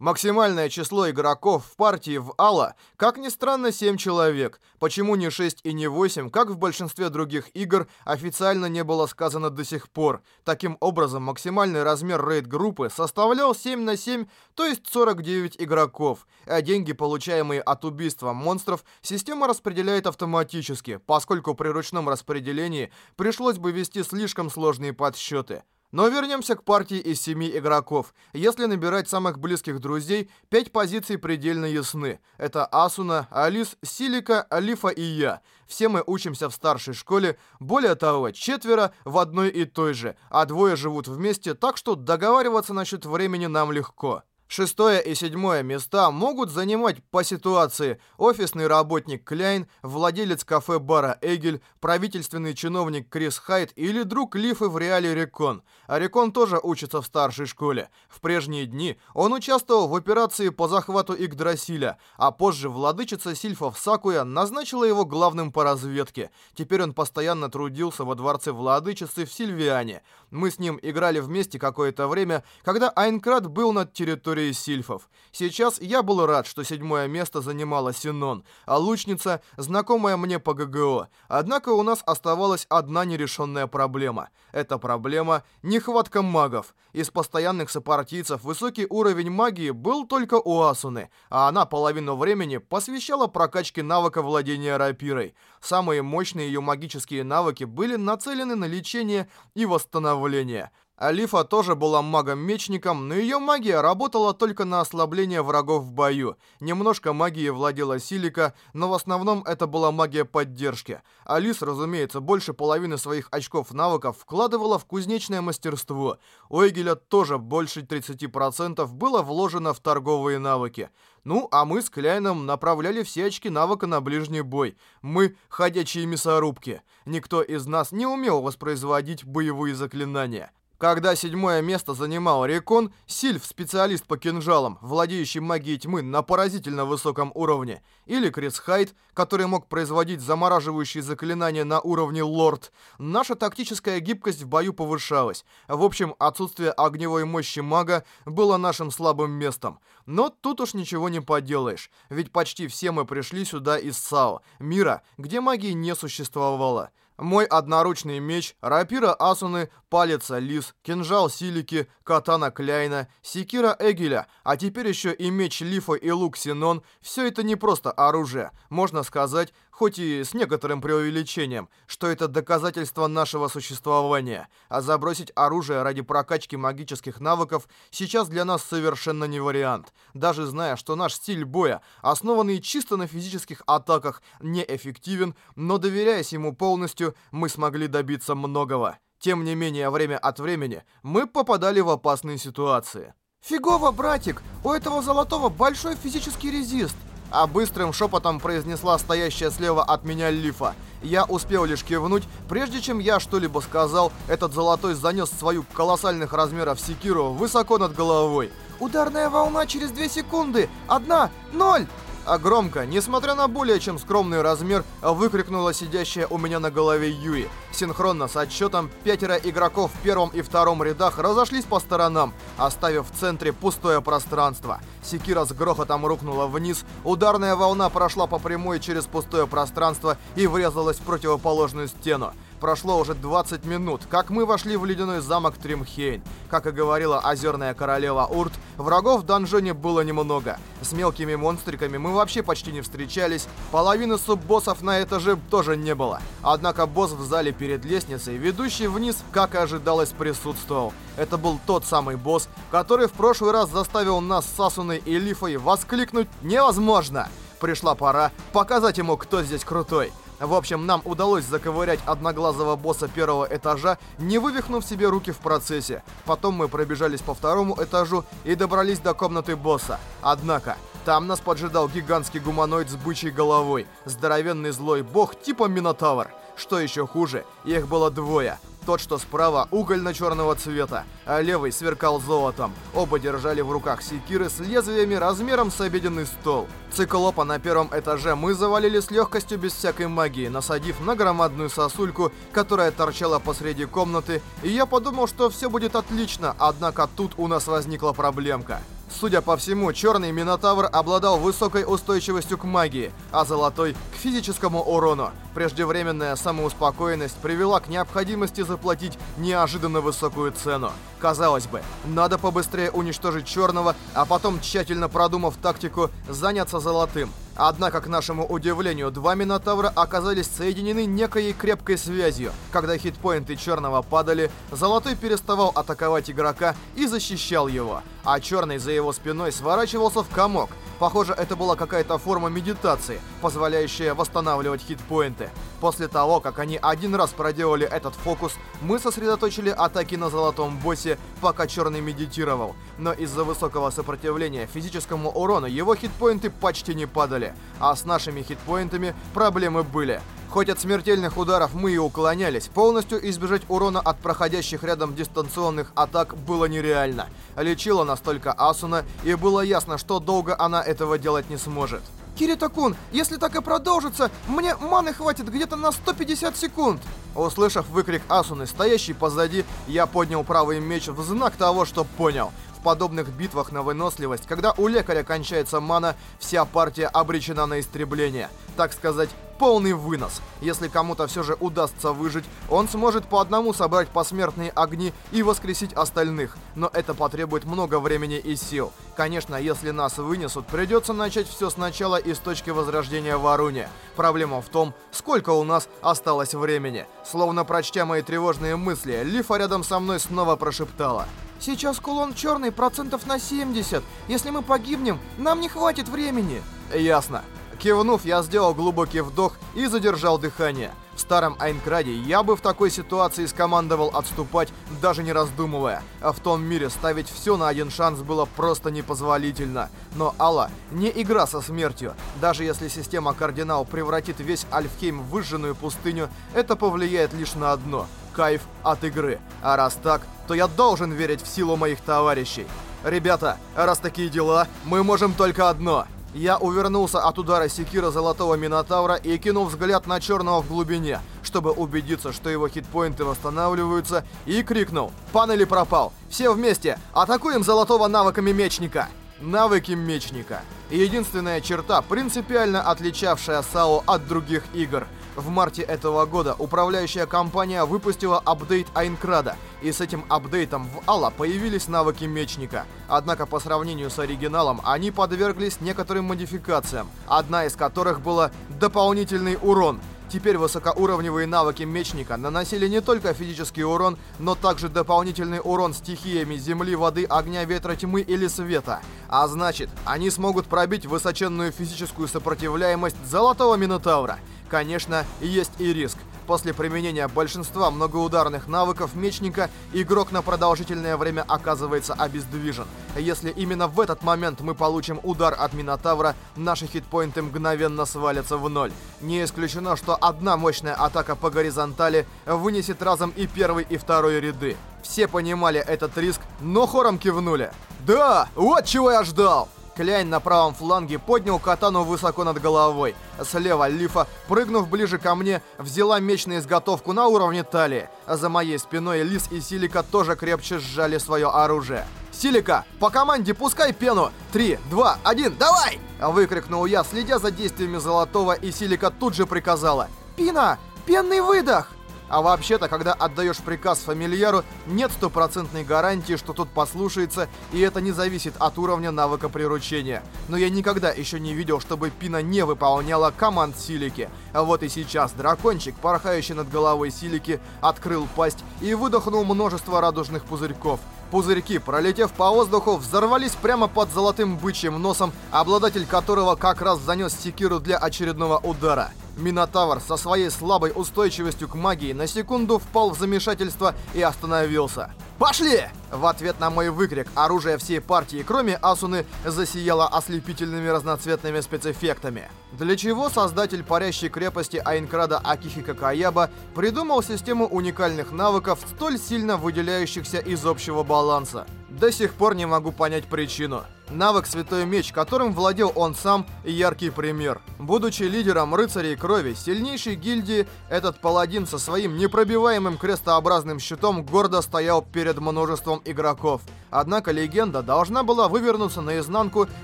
Максимальное число игроков в партии в Алла, как ни странно, 7 человек. Почему не 6 и не 8, как в большинстве других игр, официально не было сказано до сих пор. Таким образом, максимальный размер рейд-группы составлял 7 на 7, то есть 49 игроков. А деньги, получаемые от убийства монстров, система распределяет автоматически, поскольку при ручном распределении пришлось бы вести слишком сложные подсчеты. Но вернемся к партии из семи игроков. Если набирать самых близких друзей, пять позиций предельно ясны. Это Асуна, Алис, Силика, Алифа и я. Все мы учимся в старшей школе. Более того, четверо в одной и той же, а двое живут вместе, так что договариваться насчет времени нам легко. Шестое и седьмое места могут занимать по ситуации офисный работник Кляйн, владелец кафе-бара Эгель, правительственный чиновник Крис Хайт или друг Лифы в реале Рекон. А Рекон тоже учится в старшей школе. В прежние дни он участвовал в операции по захвату Игдрасиля, а позже владычица Сильфов Сакуя назначила его главным по разведке. Теперь он постоянно трудился во дворце владычицы в Сильвиане. Мы с ним играли вместе какое-то время, когда Айнкрат был над территорией территории сильфов. Сейчас я был рад, что седьмое место занимала Синон, а лучница, знакомая мне по ГГО. Однако у нас оставалась одна нерешенная проблема. Эта проблема — нехватка магов. Из постоянных сопартийцев высокий уровень магии был только у Асуны, а она половину времени посвящала прокачке навыка владения рапирой. Самые мощные ее магические навыки были нацелены на лечение и восстановление — Алифа тоже была магом-мечником, но ее магия работала только на ослабление врагов в бою. Немножко магией владела Силика, но в основном это была магия поддержки. Алис, разумеется, больше половины своих очков навыков вкладывала в кузнечное мастерство. У Эгеля тоже больше 30% было вложено в торговые навыки. Ну, а мы с Кляйном направляли все очки навыка на ближний бой. Мы — ходячие мясорубки. Никто из нас не умел воспроизводить боевые заклинания. Когда седьмое место занимал Рекон, Сильф, специалист по кинжалам, владеющий магией тьмы на поразительно высоком уровне, или Крис Хайт, который мог производить замораживающие заклинания на уровне Лорд, наша тактическая гибкость в бою повышалась. В общем, отсутствие огневой мощи мага было нашим слабым местом. Но тут уж ничего не поделаешь, ведь почти все мы пришли сюда из САО, мира, где магии не существовало. Мой одноручный меч, рапира Асуны, палец Лис, кинжал Силики, катана Кляйна, секира Эгеля, а теперь еще и меч Лифа и лук Синон – все это не просто оружие. Можно сказать, хоть и с некоторым преувеличением, что это доказательство нашего существования. А забросить оружие ради прокачки магических навыков сейчас для нас совершенно не вариант. Даже зная, что наш стиль боя, основанный чисто на физических атаках, неэффективен, но доверяясь ему полностью, мы смогли добиться многого. Тем не менее, время от времени мы попадали в опасные ситуации. «Фигово, братик! У этого золотого большой физический резист!» А быстрым шепотом произнесла стоящая слева от меня Лифа. Я успел лишь кивнуть, прежде чем я что-либо сказал, этот золотой занес свою колоссальных размеров секиру высоко над головой. «Ударная волна через две секунды! Одна! Ноль!» А громко, несмотря на более чем скромный размер, выкрикнула сидящая у меня на голове Юи. Синхронно с отсчетом пятеро игроков в первом и втором рядах разошлись по сторонам, оставив в центре пустое пространство. Секира с грохотом рухнула вниз, ударная волна прошла по прямой через пустое пространство и врезалась в противоположную стену. Прошло уже 20 минут, как мы вошли в ледяной замок Тримхейн. Как и говорила озерная королева Урт, врагов в донжоне было немного. С мелкими монстриками мы вообще почти не встречались, половины суббоссов на этаже тоже не было. Однако босс в зале перед лестницей, ведущий вниз, как и ожидалось, присутствовал. Это был тот самый босс, который в прошлый раз заставил нас с Сасуной и Лифой воскликнуть «Невозможно!». Пришла пора показать ему, кто здесь крутой. В общем, нам удалось заковырять одноглазого босса первого этажа, не вывихнув себе руки в процессе. Потом мы пробежались по второму этажу и добрались до комнаты босса. Однако, там нас поджидал гигантский гуманоид с бычьей головой, здоровенный злой бог типа Минотавр. Что еще хуже, их было двое. Тот, что справа, угольно-черного цвета, а левый сверкал золотом. Оба держали в руках секиры с лезвиями размером с обеденный стол. Циклопа на первом этаже мы завалили с легкостью без всякой магии, насадив на громадную сосульку, которая торчала посреди комнаты, и я подумал, что все будет отлично, однако тут у нас возникла проблемка. Судя по всему, черный Минотавр обладал высокой устойчивостью к магии, а золотой — к физическому урону. Преждевременная самоуспокоенность привела к необходимости заплатить неожиданно высокую цену. Казалось бы, надо побыстрее уничтожить черного, а потом, тщательно продумав тактику, заняться золотым. Однако, к нашему удивлению, два Минотавра оказались соединены некой крепкой связью. Когда хитпоинты черного падали, Золотой переставал атаковать игрока и защищал его, а черный за его спиной сворачивался в комок. Похоже, это была какая-то форма медитации, позволяющая восстанавливать хитпоинты. После того, как они один раз проделали этот фокус, мы сосредоточили атаки на золотом боссе, пока черный медитировал. Но из-за высокого сопротивления физическому урону его хитпоинты почти не падали, а с нашими хитпоинтами проблемы были. Хоть от смертельных ударов мы и уклонялись, полностью избежать урона от проходящих рядом дистанционных атак было нереально. Лечила настолько Асуна, и было ясно, что долго она этого делать не сможет. Кирита-кун, если так и продолжится, мне маны хватит где-то на 150 секунд. Услышав выкрик Асуны, стоящий позади, я поднял правый меч в знак того, что понял. В подобных битвах на выносливость, когда у лекаря кончается мана, вся партия обречена на истребление. Так сказать, полный вынос. Если кому-то все же удастся выжить, он сможет по одному собрать посмертные огни и воскресить остальных. Но это потребует много времени и сил. Конечно, если нас вынесут, придется начать все сначала из точки возрождения в Аруне. Проблема в том, сколько у нас осталось времени. Словно прочтя мои тревожные мысли, Лифа рядом со мной снова прошептала. Сейчас кулон черный процентов на 70. Если мы погибнем, нам не хватит времени. Ясно. Кивнув, я сделал глубокий вдох и задержал дыхание. В старом Айнкраде я бы в такой ситуации скомандовал отступать, даже не раздумывая. А в том мире ставить все на один шанс было просто непозволительно. Но Алла не игра со смертью. Даже если система кардинал превратит весь Альфхейм в выжженную пустыню, это повлияет лишь на одно — кайф от игры. А раз так, то я должен верить в силу моих товарищей. Ребята, раз такие дела, мы можем только одно — я увернулся от удара секира Золотого Минотавра и кинул взгляд на Черного в глубине, чтобы убедиться, что его хитпоинты восстанавливаются, и крикнул «Панели пропал! Все вместе! Атакуем Золотого навыками Мечника!» Навыки Мечника. Единственная черта, принципиально отличавшая САО от других игр – в марте этого года управляющая компания выпустила апдейт Айнкрада, и с этим апдейтом в Алла появились навыки мечника. Однако по сравнению с оригиналом они подверглись некоторым модификациям, одна из которых была дополнительный урон – Теперь высокоуровневые навыки мечника наносили не только физический урон, но также дополнительный урон стихиями земли, воды, огня, ветра, тьмы или света. А значит, они смогут пробить высоченную физическую сопротивляемость Золотого Минотавра. Конечно, есть и риск. После применения большинства многоударных навыков мечника, игрок на продолжительное время оказывается обездвижен. Если именно в этот момент мы получим удар от Минотавра, наши хитпоинты мгновенно свалятся в ноль. Не исключено, что одна мощная атака по горизонтали вынесет разом и первый, и второй ряды. Все понимали этот риск, но хором кивнули. «Да, вот чего я ждал!» Клянь на правом фланге поднял катану высоко над головой. Слева Лифа, прыгнув ближе ко мне, взяла меч на изготовку на уровне талии. За моей спиной Лис и Силика тоже крепче сжали свое оружие. «Силика, по команде пускай пену! Три, два, один, давай!» Выкрикнул я, следя за действиями Золотого, и Силика тут же приказала. «Пина, пенный выдох!» А вообще-то, когда отдаешь приказ фамильяру, нет стопроцентной гарантии, что тот послушается, и это не зависит от уровня навыка приручения. Но я никогда еще не видел, чтобы Пина не выполняла команд Силики. А вот и сейчас дракончик, порхающий над головой Силики, открыл пасть и выдохнул множество радужных пузырьков. Пузырьки, пролетев по воздуху, взорвались прямо под золотым бычьим носом, обладатель которого как раз занес секиру для очередного удара. Минотавр со своей слабой устойчивостью к магии на секунду впал в замешательство и остановился. «Пошли!» В ответ на мой выкрик оружие всей партии, кроме Асуны, засияло ослепительными разноцветными спецэффектами. Для чего создатель парящей крепости Айнкрада Акихика Каяба придумал систему уникальных навыков, столь сильно выделяющихся из общего баланса. До сих пор не могу понять причину. Навык «Святой меч», которым владел он сам, яркий пример. Будучи лидером рыцарей крови, сильнейшей гильдии, этот паладин со своим непробиваемым крестообразным щитом гордо стоял перед множеством игроков. Однако легенда должна была вывернуться наизнанку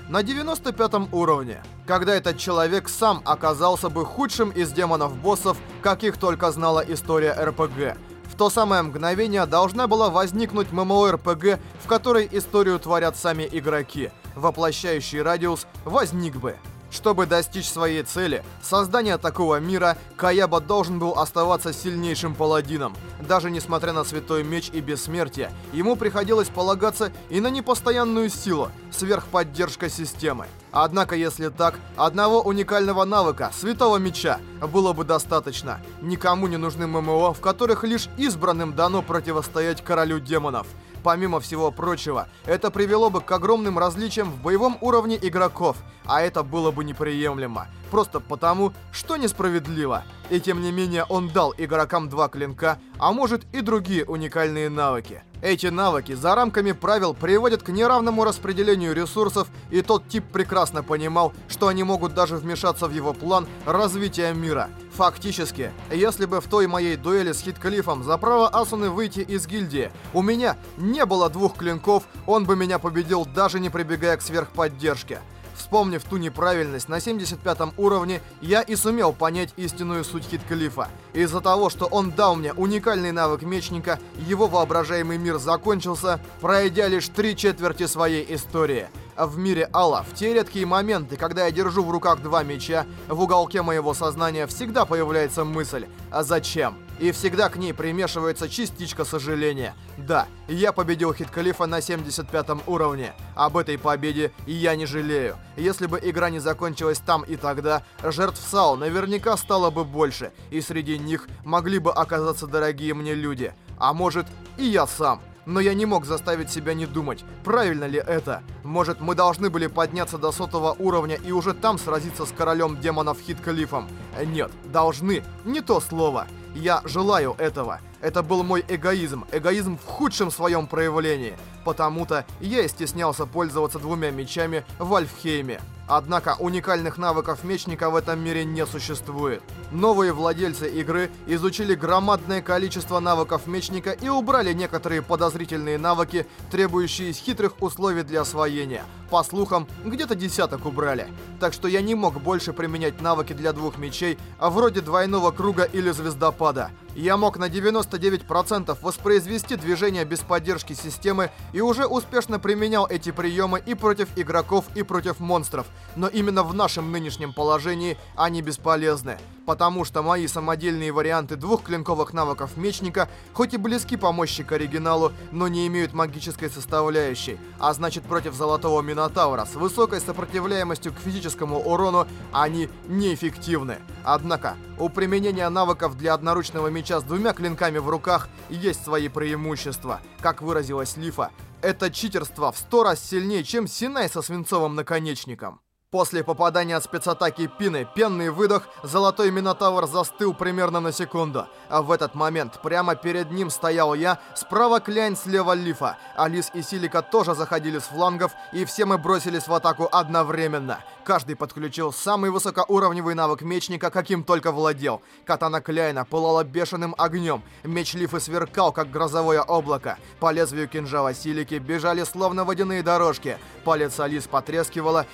на 95 уровне, когда этот человек сам оказался бы худшим из демонов-боссов, каких только знала история РПГ. В то самое мгновение должна была возникнуть ММО-РПГ, в которой историю творят сами игроки. Воплощающий радиус возник бы. Чтобы достичь своей цели, создания такого мира, Каяба должен был оставаться сильнейшим паладином. Даже несмотря на Святой Меч и Бессмертие, ему приходилось полагаться и на непостоянную силу, сверхподдержка системы. Однако, если так, одного уникального навыка, Святого Меча, было бы достаточно. Никому не нужны ММО, в которых лишь избранным дано противостоять королю демонов. Помимо всего прочего, это привело бы к огромным различиям в боевом уровне игроков, а это было бы неприемлемо. Просто потому, что несправедливо. И тем не менее он дал игрокам два клинка, а может и другие уникальные навыки. Эти навыки за рамками правил приводят к неравному распределению ресурсов, и тот тип прекрасно понимал, что они могут даже вмешаться в его план развития мира. Фактически, если бы в той моей дуэли с Хиткалифом за право Асуны выйти из гильдии у меня не было двух клинков, он бы меня победил даже не прибегая к сверхподдержке. Вспомнив ту неправильность на 75 уровне, я и сумел понять истинную суть Хитклифа. Из-за того, что он дал мне уникальный навык мечника, его воображаемый мир закончился, пройдя лишь три четверти своей истории. А в мире Алла, в те редкие моменты, когда я держу в руках два меча, в уголке моего сознания всегда появляется мысль «А зачем?». И всегда к ней примешивается частичка сожаления. Да, я победил Хиткалифа на 75 уровне. Об этой победе я не жалею. Если бы игра не закончилась там и тогда, жертв САУ наверняка стало бы больше, и среди них могли бы оказаться дорогие мне люди. А может, и я сам. Но я не мог заставить себя не думать, правильно ли это. Может, мы должны были подняться до сотого уровня и уже там сразиться с королем демонов Хиткалифом? Нет, должны, не то слово. Я желаю этого. Это был мой эгоизм, эгоизм в худшем своем проявлении. Потому-то я и стеснялся пользоваться двумя мечами в Альфхейме. Однако уникальных навыков мечника в этом мире не существует. Новые владельцы игры изучили громадное количество навыков мечника и убрали некоторые подозрительные навыки, требующие хитрых условий для освоения. По слухам, где-то десяток убрали. Так что я не мог больше применять навыки для двух мечей, а вроде двойного круга или звездопада. Я мог на 99% воспроизвести движение без поддержки системы и уже успешно применял эти приемы и против игроков, и против монстров. Но именно в нашем нынешнем положении они бесполезны. Потому что мои самодельные варианты двух клинковых навыков мечника хоть и близки по мощи к оригиналу, но не имеют магической составляющей. А значит против Золотого Минотавра с высокой сопротивляемостью к физическому урону они неэффективны. Однако, у применения навыков для одноручного меча с двумя клинками в руках есть свои преимущества. Как выразилась Лифа, это читерство в сто раз сильнее, чем Синай со свинцовым наконечником. После попадания спецатаки Пины, пенный выдох, Золотой Минотавр застыл примерно на секунду. А в этот момент прямо перед ним стоял я, справа Клянь, слева Лифа. Алис и Силика тоже заходили с флангов, и все мы бросились в атаку одновременно. Каждый подключил самый высокоуровневый навык мечника, каким только владел. Катана Кляйна пылала бешеным огнем. Меч Лифы сверкал, как грозовое облако. По лезвию кинжала Силики бежали словно водяные дорожки. Палец Алис потрескивала,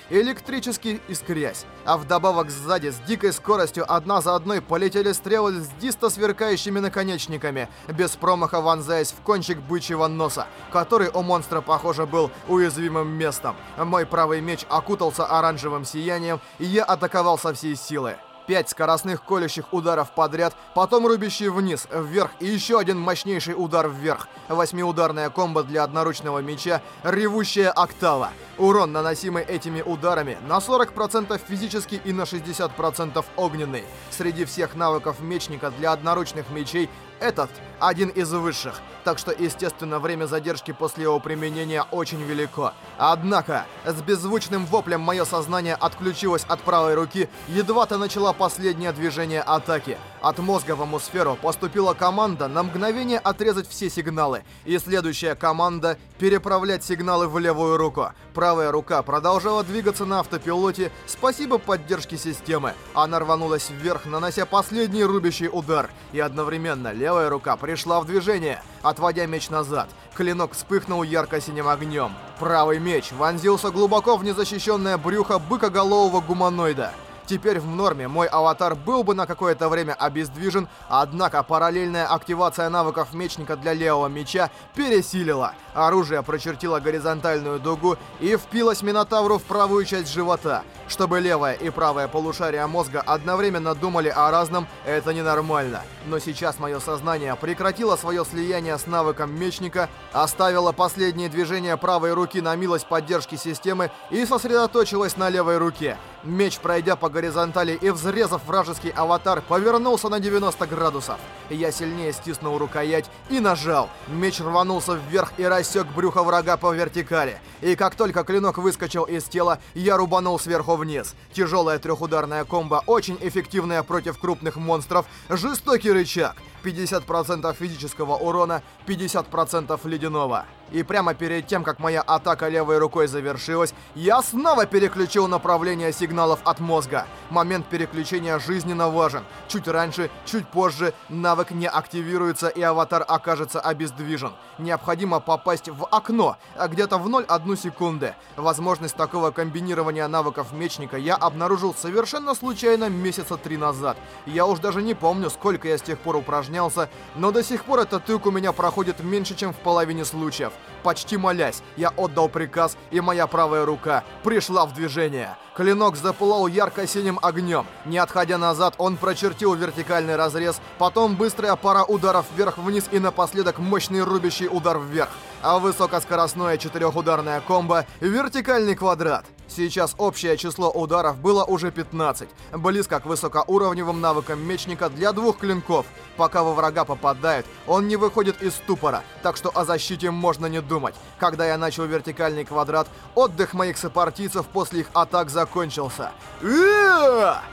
электрически искрясь. А вдобавок сзади с дикой скоростью одна за одной полетели стрелы с дисто сверкающими наконечниками, без промаха вонзаясь в кончик бычьего носа, который у монстра, похоже, был уязвимым местом. Мой правый меч окутался оранжевым сиянием, и я атаковал со всей силы. Пять скоростных колющих ударов подряд, потом рубящий вниз, вверх и еще один мощнейший удар вверх. Восьмиударная комбо для одноручного меча, ревущая октава. Урон, наносимый этими ударами, на 40% физический и на 60% огненный. Среди всех навыков мечника для одноручных мечей этот один из высших, так что, естественно, время задержки после его применения очень велико. Однако, с беззвучным воплем мое сознание отключилось от правой руки, едва-то начала последнее движение атаки. От мозга в атмосферу поступила команда на мгновение отрезать все сигналы, и следующая команда — переправлять сигналы в левую руку. Правая рука продолжала двигаться на автопилоте, спасибо поддержке системы. Она рванулась вверх, нанося последний рубящий удар, и одновременно левая рука пришла в движение, отводя меч назад. Клинок вспыхнул ярко-синим огнем. Правый меч вонзился глубоко в незащищенное брюхо быкоголового гуманоида. Теперь в норме мой аватар был бы на какое-то время обездвижен, однако параллельная активация навыков мечника для левого меча пересилила. Оружие прочертило горизонтальную дугу и впилось Минотавру в правую часть живота. Чтобы левое и правое полушария мозга одновременно думали о разном, это ненормально. Но сейчас мое сознание прекратило свое слияние с навыком мечника, оставило последние движения правой руки на милость поддержки системы и сосредоточилось на левой руке. Меч, пройдя по горизонтали и взрезав вражеский аватар, повернулся на 90 градусов. Я сильнее стиснул рукоять и нажал. Меч рванулся вверх и рассек брюхо врага по вертикали. И как только клинок выскочил из тела, я рубанул сверху вниз. Тяжелая трехударная комбо, очень эффективная против крупных монстров, жестокий рычаг. 50% физического урона, 50% ледяного. И прямо перед тем, как моя атака левой рукой завершилась, я снова переключил направление сигналов от мозга. Момент переключения жизненно важен. Чуть раньше, чуть позже навык не активируется и аватар окажется обездвижен. Необходимо попасть в окно, а где-то в 0,1 секунды. Возможность такого комбинирования навыков мечника я обнаружил совершенно случайно месяца три назад. Я уж даже не помню, сколько я с тех пор упражнялся, но до сих пор этот трюк у меня проходит меньше, чем в половине случаев. Почти молясь, я отдал приказ, и моя правая рука пришла в движение. Клинок запылал ярко-синим огнем. Не отходя назад, он прочертил вертикальный разрез, потом быстрая пара ударов вверх-вниз и напоследок мощный рубящий удар вверх. А высокоскоростное четырехударное комбо — вертикальный квадрат. Сейчас общее число ударов было уже 15, близко к высокоуровневым навыкам мечника для двух клинков. Пока во врага попадает, он не выходит из ступора, так что о защите можно не думать. Когда я начал вертикальный квадрат, отдых моих сопартийцев после их атак закончился.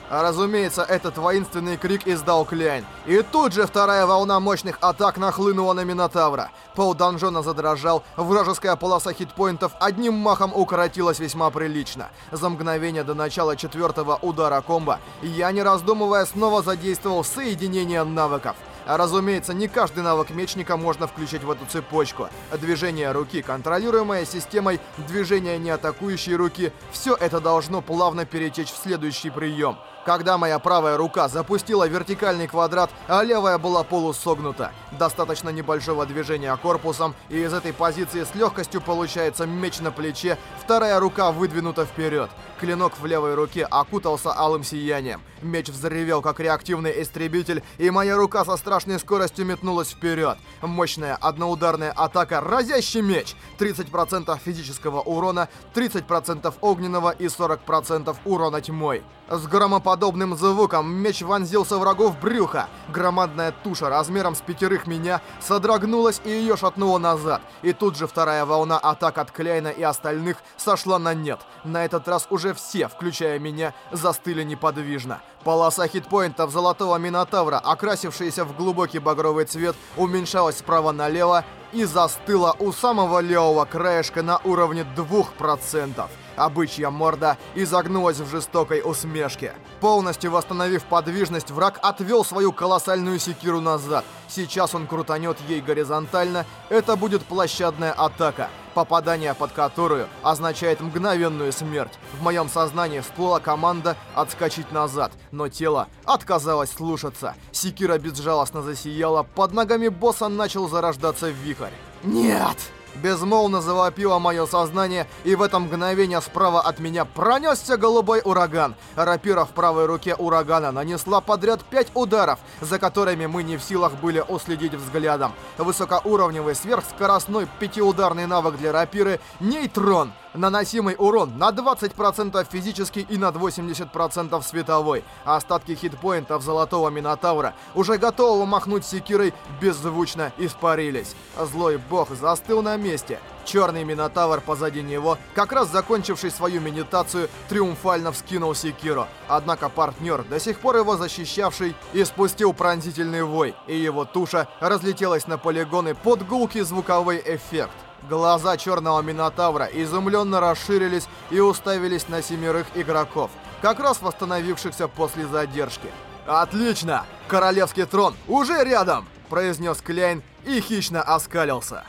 Разумеется, этот воинственный крик издал Кляйн. И тут же вторая волна мощных атак нахлынула на Минотавра. Пол донжона задрожал, вражеская полоса хитпоинтов одним махом укоротилась весьма прилично. За мгновение до начала четвертого удара комбо я, не раздумывая, снова задействовал соединение навыков. Разумеется, не каждый навык мечника можно включить в эту цепочку. Движение руки, контролируемое системой, движение неатакующей руки – все это должно плавно перетечь в следующий прием – когда моя правая рука запустила вертикальный квадрат, а левая была полусогнута. Достаточно небольшого движения корпусом, и из этой позиции с легкостью получается меч на плече, вторая рука выдвинута вперед. Клинок в левой руке окутался алым сиянием. Меч взревел, как реактивный истребитель, и моя рука со страшной скоростью метнулась вперед. Мощная одноударная атака, разящий меч. 30% физического урона, 30% огненного и 40% урона тьмой. С громоподобным звуком меч вонзился врагу в брюхо. Громадная туша размером с пятерых меня содрогнулась и ее шатнуло назад. И тут же вторая волна атак от Кляйна и остальных сошла на нет. На этот раз уже все, включая меня, застыли неподвижно. Полоса хитпоинтов Золотого Минотавра, окрасившаяся в глубокий багровый цвет, уменьшалась справа налево и застыла у самого левого краешка на уровне 2%. А бычья морда изогнулась в жестокой усмешке. Полностью восстановив подвижность, враг отвел свою колоссальную секиру назад. Сейчас он крутанет ей горизонтально. Это будет площадная атака попадание под которую означает мгновенную смерть. В моем сознании всплыла команда «отскочить назад», но тело отказалось слушаться. Секира безжалостно засияла, под ногами босса начал зарождаться вихрь. «Нет!» Безмолвно завопило мое сознание, и в это мгновение справа от меня пронесся голубой ураган. Рапира в правой руке урагана нанесла подряд пять ударов, за которыми мы не в силах были уследить взглядом. Высокоуровневый сверхскоростной пятиударный навык для рапиры — нейтрон. Наносимый урон на 20% физический и на 80% световой. Остатки хитпоинтов Золотого Минотавра, уже готового махнуть секирой, беззвучно испарились. Злой бог застыл на месте. Черный Минотавр позади него, как раз закончивший свою медитацию, триумфально вскинул секиру. Однако партнер, до сих пор его защищавший, испустил пронзительный вой, и его туша разлетелась на полигоны под гулкий звуковой эффект. Глаза черного Минотавра изумленно расширились и уставились на семерых игроков, как раз восстановившихся после задержки. «Отлично! Королевский трон уже рядом!» произнес Кляйн и хищно оскалился.